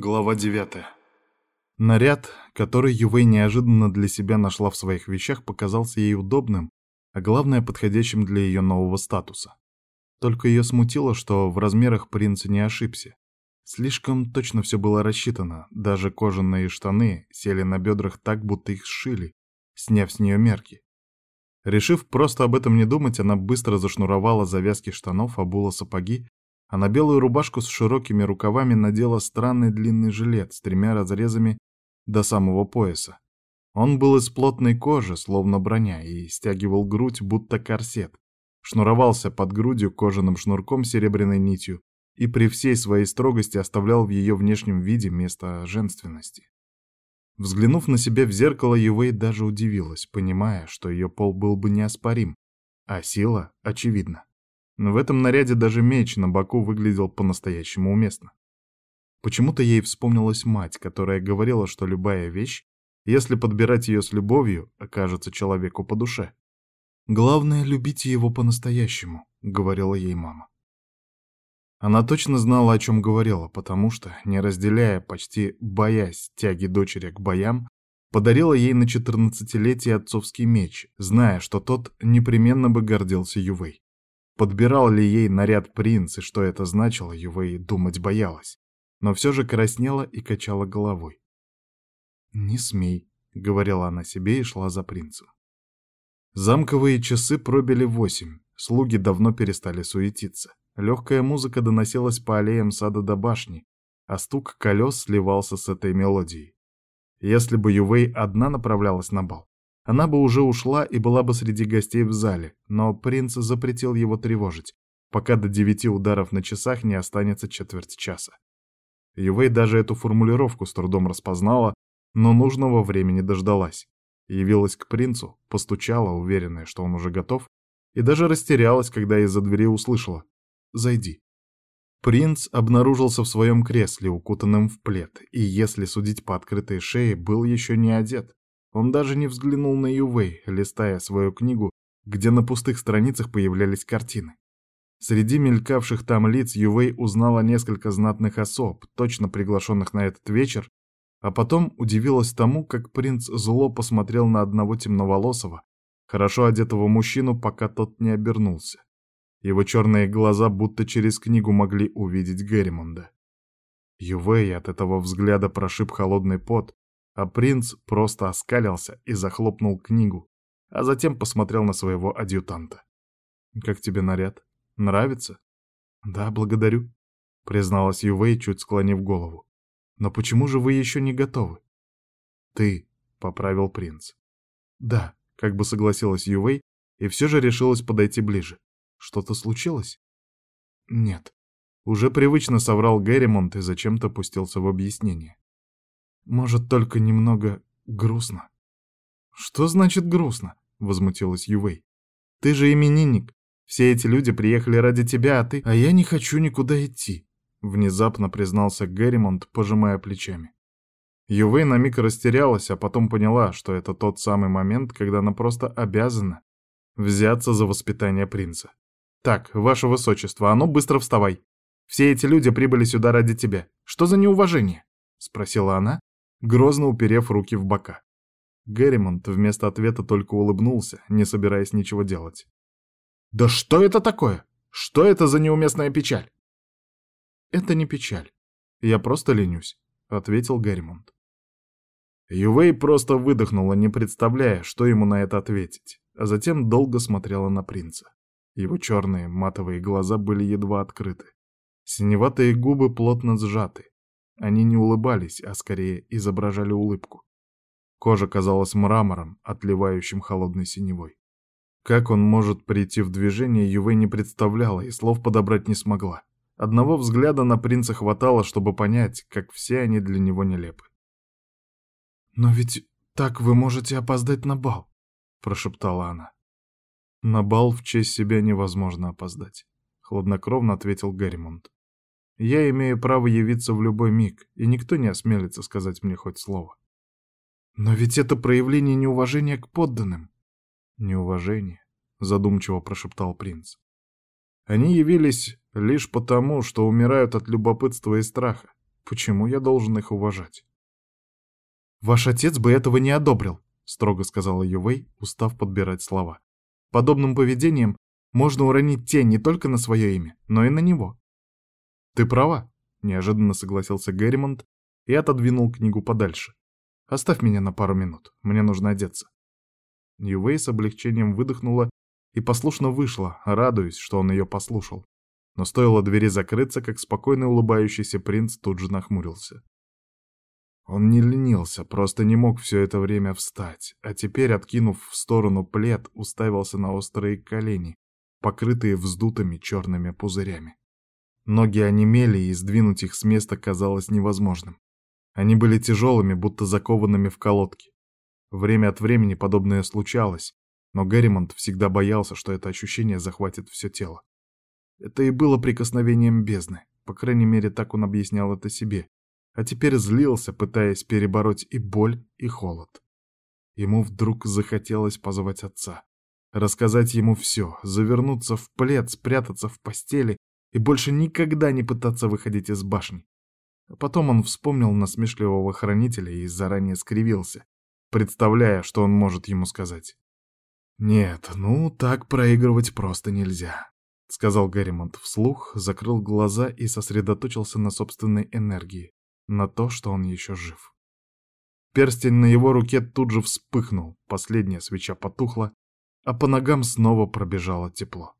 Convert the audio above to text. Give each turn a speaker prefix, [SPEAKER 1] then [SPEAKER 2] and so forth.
[SPEAKER 1] Глава 9. Наряд, который Ювей неожиданно для себя нашла в своих вещах, показался ей удобным, а главное, подходящим для ее нового статуса. Только ее смутило, что в размерах принц не ошибся. Слишком точно все было рассчитано, даже кожаные штаны сели на бедрах так, будто их сшили, сняв с нее мерки. Решив просто об этом не думать, она быстро зашнуровала завязки штанов, обула сапоги а на белую рубашку с широкими рукавами надела странный длинный жилет с тремя разрезами до самого пояса. Он был из плотной кожи, словно броня, и стягивал грудь, будто корсет. Шнуровался под грудью кожаным шнурком серебряной нитью и при всей своей строгости оставлял в ее внешнем виде место женственности. Взглянув на себя в зеркало, Ювей даже удивилась, понимая, что ее пол был бы неоспорим, а сила очевидна. Но в этом наряде даже меч на боку выглядел по-настоящему уместно. Почему-то ей вспомнилась мать, которая говорила, что любая вещь, если подбирать ее с любовью, окажется человеку по душе. «Главное — любите его по-настоящему», — говорила ей мама. Она точно знала, о чем говорила, потому что, не разделяя, почти боясь тяги дочери к боям, подарила ей на четырнадцатилетие отцовский меч, зная, что тот непременно бы гордился Ювей. Подбирал ли ей наряд принц и что это значило, Ювей думать боялась, но все же краснела и качала головой. «Не смей», — говорила она себе и шла за принцем. Замковые часы пробили восемь, слуги давно перестали суетиться. Легкая музыка доносилась по аллеям сада до башни, а стук колес сливался с этой мелодией. Если бы Ювей одна направлялась на бал, она бы уже ушла и была бы среди гостей в зале, но принц запретил его тревожить, пока до девяти ударов на часах не останется четверть часа. Ювей даже эту формулировку с трудом распознала, но нужного времени дождалась. Явилась к принцу, постучала, уверенная, что он уже готов, и даже растерялась, когда из-за двери услышала «Зайди». Принц обнаружился в своем кресле, укутанным в плед, и, если судить по открытой шее, был еще не одет. Он даже не взглянул на Ювей, листая свою книгу, где на пустых страницах появлялись картины. Среди мелькавших там лиц Ювей узнала несколько знатных особ, точно приглашенных на этот вечер, а потом удивилась тому, как принц зло посмотрел на одного темноволосого, хорошо одетого мужчину, пока тот не обернулся. Его черные глаза будто через книгу могли увидеть Герримонда. Ювей от этого взгляда прошиб холодный пот, а принц просто оскалился и захлопнул книгу, а затем посмотрел на своего адъютанта. «Как тебе наряд? Нравится?» «Да, благодарю», — призналась Ювей, чуть склонив голову. «Но почему же вы еще не готовы?» «Ты», — поправил принц. «Да», — как бы согласилась Ювей, и все же решилась подойти ближе. «Что-то случилось?» «Нет». Уже привычно соврал Герримонт и зачем-то пустился в объяснение. Может, только немного грустно. Что значит грустно? Возмутилась Ювей. Ты же именинник. Все эти люди приехали ради тебя, а ты... А я не хочу никуда идти. Внезапно признался Герримонт, пожимая плечами. Ювей на миг растерялась, а потом поняла, что это тот самый момент, когда она просто обязана взяться за воспитание принца. «Так, ваше высочество, а ну быстро вставай! Все эти люди прибыли сюда ради тебя. Что за неуважение?» — спросила она, грозно уперев руки в бока. Герримонт вместо ответа только улыбнулся, не собираясь ничего делать. «Да что это такое? Что это за неуместная печаль?» «Это не печаль. Я просто ленюсь», — ответил Герримонт. Ювей просто выдохнула, не представляя, что ему на это ответить, а затем долго смотрела на принца. Его черные матовые глаза были едва открыты. Синеватые губы плотно сжаты, они не улыбались, а скорее изображали улыбку. Кожа казалась мрамором, отливающим холодной синевой. Как он может прийти в движение, Ювей не представляла и слов подобрать не смогла. Одного взгляда на принца хватало, чтобы понять, как все они для него нелепы. «Но ведь так вы можете опоздать на бал», — прошептала она. «На бал в честь себя невозможно опоздать», — хладнокровно ответил Гарримонт. Я имею право явиться в любой миг, и никто не осмелится сказать мне хоть слово. Но ведь это проявление неуважения к подданным. Неуважение, задумчиво прошептал принц. Они явились лишь потому, что умирают от любопытства и страха. Почему я должен их уважать? «Ваш отец бы этого не одобрил», — строго сказала Ювей, устав подбирать слова. «Подобным поведением можно уронить тень не только на свое имя, но и на него». «Ты права», — неожиданно согласился Герримонт и отодвинул книгу подальше. «Оставь меня на пару минут, мне нужно одеться». Ювей с облегчением выдохнула и послушно вышла, радуясь, что он ее послушал. Но стоило двери закрыться, как спокойно улыбающийся принц тут же нахмурился. Он не ленился, просто не мог все это время встать, а теперь, откинув в сторону плед, уставился на острые колени, покрытые вздутыми черными пузырями. Ноги онемели, и сдвинуть их с места казалось невозможным. Они были тяжелыми, будто закованными в колодки. Время от времени подобное случалось, но Герримонт всегда боялся, что это ощущение захватит все тело. Это и было прикосновением бездны, по крайней мере, так он объяснял это себе, а теперь злился, пытаясь перебороть и боль, и холод. Ему вдруг захотелось позвать отца, рассказать ему все, завернуться в плед, спрятаться в постели и больше никогда не пытаться выходить из башни. Потом он вспомнил насмешливого хранителя и заранее скривился, представляя, что он может ему сказать. «Нет, ну так проигрывать просто нельзя», — сказал Гарримонт вслух, закрыл глаза и сосредоточился на собственной энергии на то, что он еще жив. Перстень на его руке тут же вспыхнул, последняя свеча потухла, а по ногам снова пробежало тепло.